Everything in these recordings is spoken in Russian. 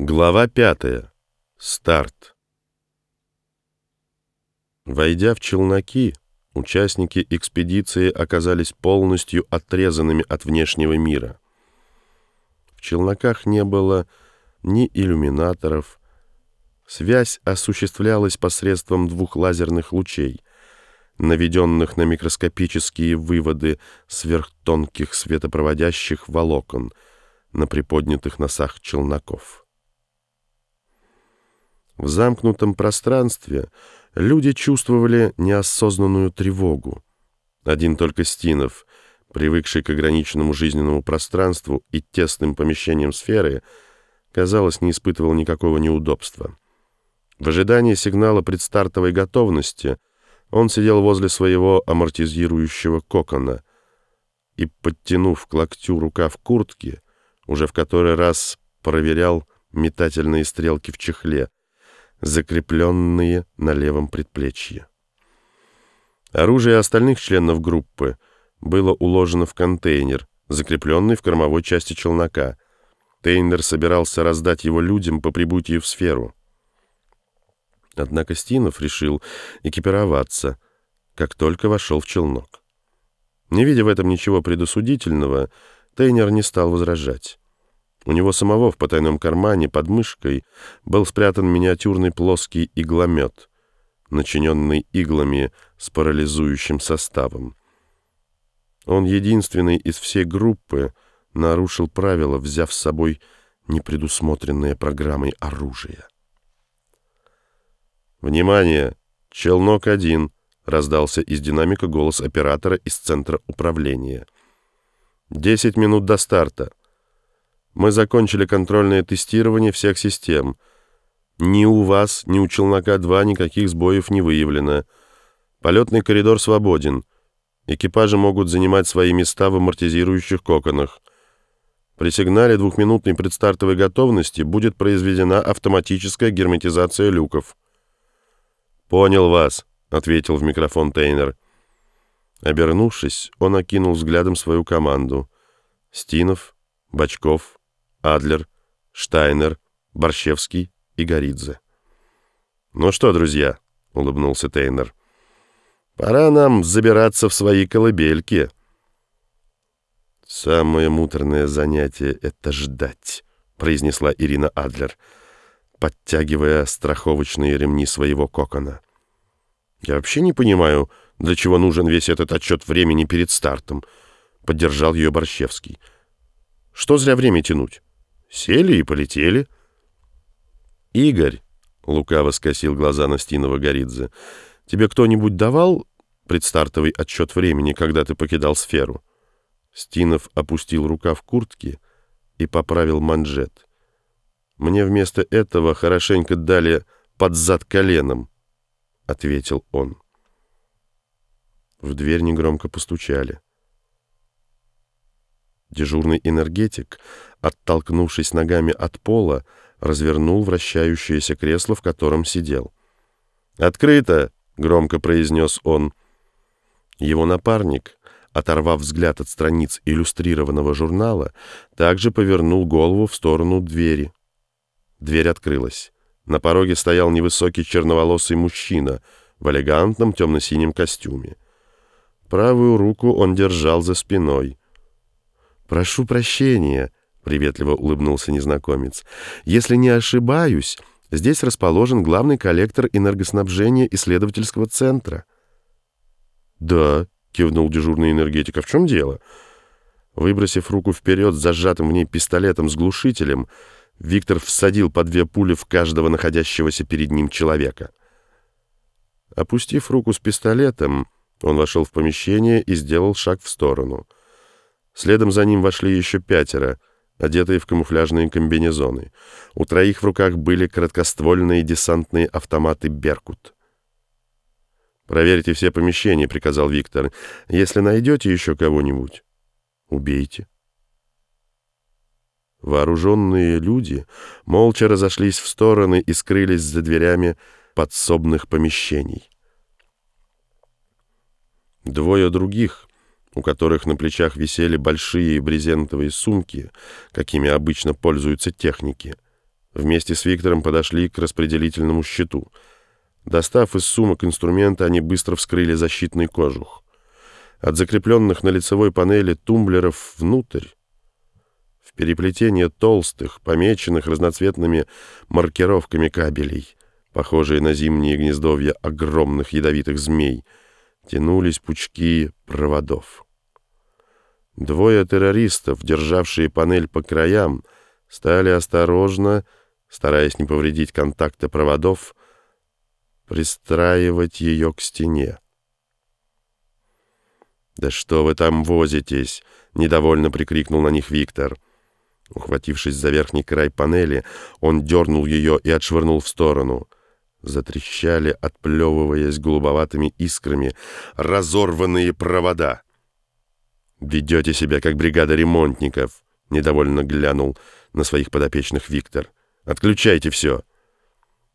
Глава пятая. Старт. Войдя в челноки, участники экспедиции оказались полностью отрезанными от внешнего мира. В челноках не было ни иллюминаторов. Связь осуществлялась посредством двух лазерных лучей, наведенных на микроскопические выводы сверхтонких светопроводящих волокон на приподнятых носах челноков. В замкнутом пространстве люди чувствовали неосознанную тревогу. Один только Стинов, привыкший к ограниченному жизненному пространству и тесным помещениям сферы, казалось, не испытывал никакого неудобства. В ожидании сигнала предстартовой готовности он сидел возле своего амортизирующего кокона и, подтянув к локтю рукав куртки, уже в который раз проверял метательные стрелки в чехле, закрепленные на левом предплечье. Оружие остальных членов группы было уложено в контейнер, закрепленный в кормовой части челнока. Тейнер собирался раздать его людям по прибытию в сферу. Однако Стинов решил экипироваться, как только вошел в челнок. Не видя в этом ничего предосудительного, Тейнер не стал возражать. У него самого в потайном кармане под мышкой был спрятан миниатюрный плоский игломет, начиненный иглами с парализующим составом. Он единственный из всей группы нарушил правила, взяв с собой непредусмотренное программой оружие. «Внимание! челнок один!» — раздался из динамика голос оператора из центра управления. «Десять минут до старта. Мы закончили контрольное тестирование всех систем. Ни у вас, ни у Челнока-2 никаких сбоев не выявлено. Полетный коридор свободен. Экипажи могут занимать свои места в амортизирующих коконах. При сигнале двухминутной предстартовой готовности будет произведена автоматическая герметизация люков. «Понял вас», — ответил в микрофон Тейнер. Обернувшись, он окинул взглядом свою команду. Стинов, Бочков, Адлер, Штайнер, Борщевский и Горидзе. «Ну что, друзья», — улыбнулся Тейнер, — «пора нам забираться в свои колыбельки». «Самое муторное занятие — это ждать», — произнесла Ирина Адлер, подтягивая страховочные ремни своего кокона. «Я вообще не понимаю, для чего нужен весь этот отчет времени перед стартом», — поддержал ее Борщевский. «Что зря время тянуть?» Сели и полетели. «Игорь», — лукаво скосил глаза на Стинова Горидзе, — «тебе кто-нибудь давал предстартовый отчет времени, когда ты покидал сферу?» Стинов опустил рука в куртке и поправил манжет. «Мне вместо этого хорошенько дали под зад коленом», — ответил он. В дверь негромко постучали. Дежурный энергетик, оттолкнувшись ногами от пола, развернул вращающееся кресло, в котором сидел. «Открыто!» — громко произнес он. Его напарник, оторвав взгляд от страниц иллюстрированного журнала, также повернул голову в сторону двери. Дверь открылась. На пороге стоял невысокий черноволосый мужчина в элегантном темно-синем костюме. Правую руку он держал за спиной — «Прошу прощения», — приветливо улыбнулся незнакомец. «Если не ошибаюсь, здесь расположен главный коллектор энергоснабжения исследовательского центра». «Да», — кивнул дежурный энергетик, — «а в чем дело?» Выбросив руку вперед с зажатым в ней пистолетом с глушителем, Виктор всадил по две пули в каждого находящегося перед ним человека. Опустив руку с пистолетом, он вошел в помещение и сделал шаг в сторону — Следом за ним вошли еще пятеро, одетые в камуфляжные комбинезоны. У троих в руках были короткоствольные десантные автоматы «Беркут». «Проверьте все помещения», — приказал Виктор. «Если найдете еще кого-нибудь, убейте». Вооруженные люди молча разошлись в стороны и скрылись за дверями подсобных помещений. Двое других у которых на плечах висели большие брезентовые сумки, какими обычно пользуются техники, вместе с Виктором подошли к распределительному щиту. Достав из сумок инструмента, они быстро вскрыли защитный кожух. От закрепленных на лицевой панели тумблеров внутрь в переплетение толстых, помеченных разноцветными маркировками кабелей, похожие на зимние гнездовья огромных ядовитых змей, тянулись пучки проводов. Двое террористов, державшие панель по краям, стали осторожно, стараясь не повредить контакты проводов, пристраивать ее к стене. «Да что вы там возитесь?» — недовольно прикрикнул на них Виктор. Ухватившись за верхний край панели, он дернул ее и отшвырнул в сторону. Затрещали, отплевываясь голубоватыми искрами, разорванные провода. «Ведете себя, как бригада ремонтников», — недовольно глянул на своих подопечных Виктор. «Отключайте все».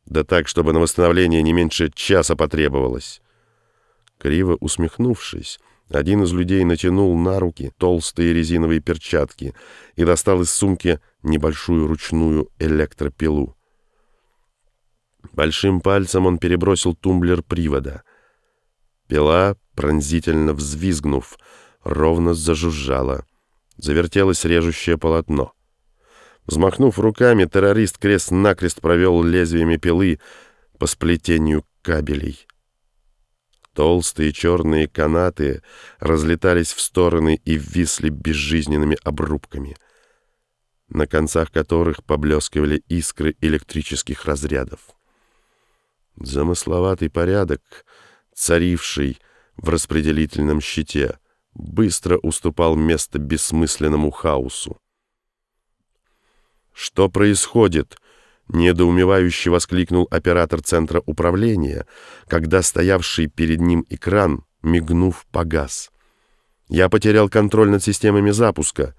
Да так, чтобы на восстановление не меньше часа потребовалось. Криво усмехнувшись, один из людей натянул на руки толстые резиновые перчатки и достал из сумки небольшую ручную электропилу. Большим пальцем он перебросил тумблер привода. Пила, пронзительно взвизгнув, ровно зажужжала. Завертелось режущее полотно. Взмахнув руками, террорист крест-накрест провел лезвиями пилы по сплетению кабелей. Толстые черные канаты разлетались в стороны и висли безжизненными обрубками, на концах которых поблескивали искры электрических разрядов. Замысловатый порядок, царивший в распределительном щите, быстро уступал место бессмысленному хаосу. «Что происходит?» — недоумевающе воскликнул оператор центра управления, когда стоявший перед ним экран, мигнув, погас. «Я потерял контроль над системами запуска».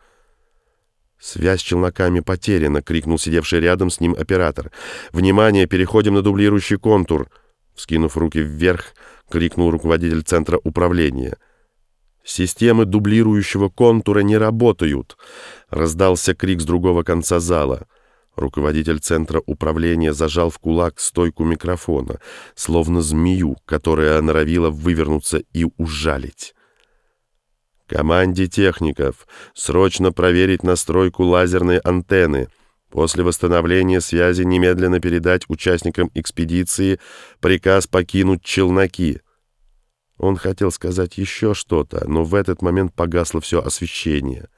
«Связь с челноками потеряна!» — крикнул сидевший рядом с ним оператор. «Внимание! Переходим на дублирующий контур!» Вскинув руки вверх, крикнул руководитель центра управления — «Системы дублирующего контура не работают!» — раздался крик с другого конца зала. Руководитель центра управления зажал в кулак стойку микрофона, словно змею, которая норовила вывернуться и ужалить. «Команде техников срочно проверить настройку лазерной антенны», После восстановления связи немедленно передать участникам экспедиции приказ покинуть челноки. Он хотел сказать еще что-то, но в этот момент погасло все освещение.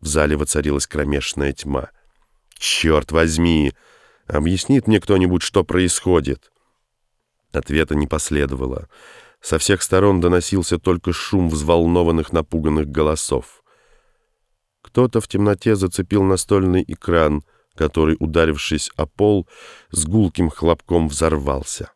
В зале воцарилась кромешная тьма. «Черт возьми! Объяснит мне кто-нибудь, что происходит?» Ответа не последовало. Со всех сторон доносился только шум взволнованных, напуганных голосов. Кто-то в темноте зацепил настольный экран, который, ударившись о пол, с гулким хлопком взорвался.